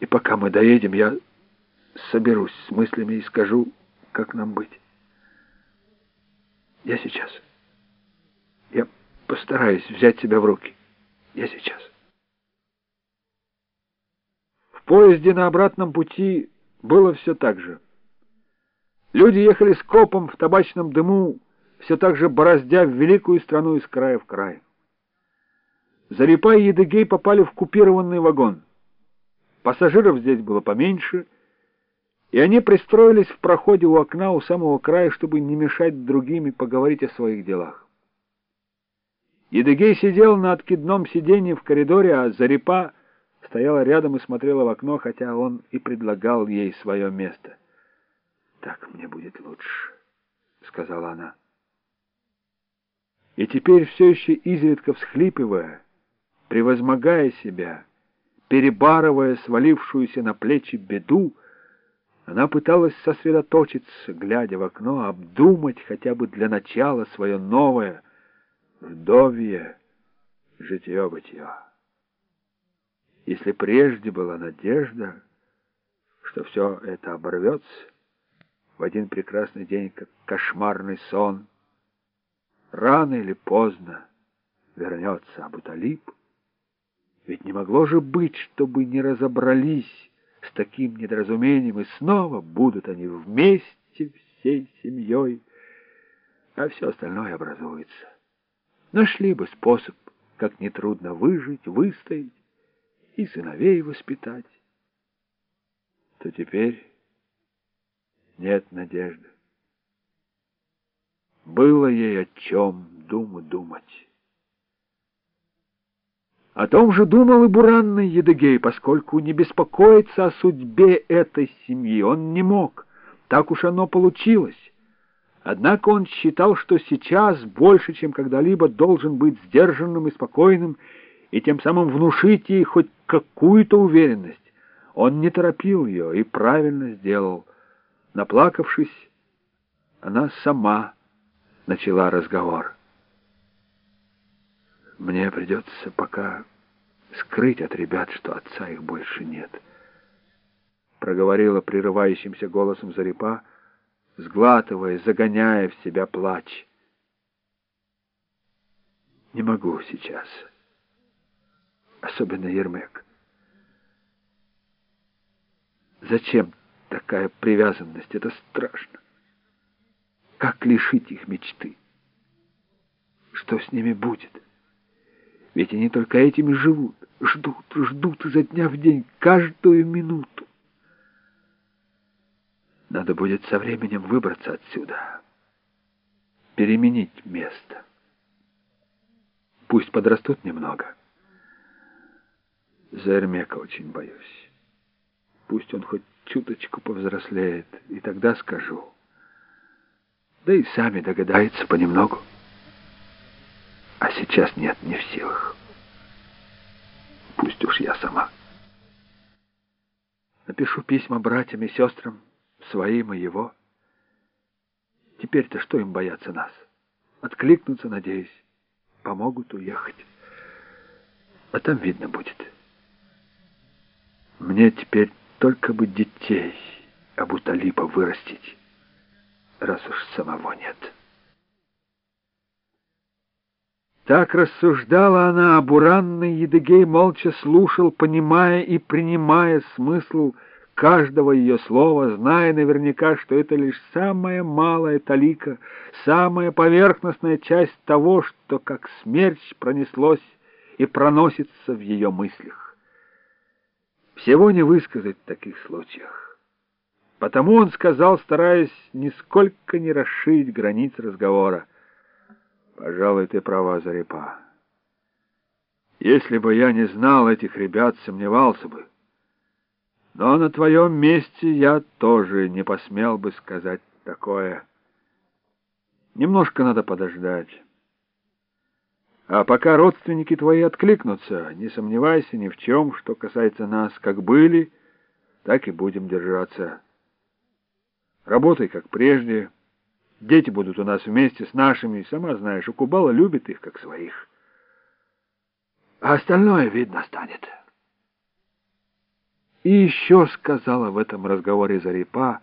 И пока мы доедем, я соберусь с мыслями и скажу, как нам быть. Я сейчас. Я постараюсь взять себя в руки. Я сейчас. В поезде на обратном пути было все так же. Люди ехали скопом в табачном дыму, все так же бороздя в великую страну из края в край. Зарипа и Едыгей попали в купированный вагон. Пассажиров здесь было поменьше, и они пристроились в проходе у окна у самого края, чтобы не мешать другим и поговорить о своих делах. Едыгей сидел на откидном сиденье в коридоре, а Зарипа стояла рядом и смотрела в окно, хотя он и предлагал ей свое место. «Так мне будет лучше», — сказала она. И теперь, все еще изредка всхлипывая, превозмогая себя, перебарывая свалившуюся на плечи беду, она пыталась сосредоточиться, глядя в окно, обдумать хотя бы для начала свое новое, вдовье житье-бытие. Если прежде была надежда, что все это оборвется в один прекрасный день, как кошмарный сон, рано или поздно вернется Абуталиб, ведь не могло же быть, чтобы не разобрались с таким недоразумением, и снова будут они вместе всей семьей, а все остальное образуется. Нашли бы способ, как нетрудно выжить, выстоять и сыновей воспитать. То теперь нет надежды. Было ей о чем думу думать. О том же думал и буранный Едыгей, поскольку не беспокоиться о судьбе этой семьи он не мог. Так уж оно получилось. Однако он считал, что сейчас больше, чем когда-либо, должен быть сдержанным и спокойным, и тем самым внушить ей хоть какую-то уверенность. Он не торопил ее и правильно сделал. Наплакавшись, она сама начала разговор. Мне придется пока скрыть от ребят, что отца их больше нет. Проговорила прерывающимся голосом Зарипа, сглатывая, загоняя в себя плач. Не могу сейчас. Особенно Ермек. Зачем такая привязанность? Это страшно. Как лишить их мечты? Что с ними будет? Ведь они только этими живут, ждут, ждут изо дня в день, каждую минуту. Надо будет со временем выбраться отсюда, переменить место. Пусть подрастут немного. За Эрмека очень боюсь. Пусть он хоть чуточку повзрослеет, и тогда скажу. Да и сами догадаются понемногу а сейчас нет, не в силах. Пусть уж я сама. Напишу письма братьям и сестрам, своим и его. Теперь-то что им бояться нас? Откликнуться, надеюсь, помогут уехать. А там видно будет. Мне теперь только бы детей Абуталипа вырастить, раз уж самого нет». Так рассуждала она, а буранный Едыгей молча слушал, понимая и принимая смысл каждого ее слова, зная наверняка, что это лишь самая малая талика, самая поверхностная часть того, что как смерч пронеслось и проносится в ее мыслях. Всего не высказать в таких случаях. Потому он сказал, стараясь нисколько не расширить границ разговора, Пожалуй, ты права, Зарипа. Если бы я не знал этих ребят, сомневался бы. Но на твоем месте я тоже не посмел бы сказать такое. Немножко надо подождать. А пока родственники твои откликнутся, не сомневайся ни в чем, что касается нас, как были, так и будем держаться. Работай, как прежде, — Дети будут у нас вместе с нашими, сама знаешь, у Кубала любит их, как своих. А остальное видно станет. И еще сказала в этом разговоре Зарипа,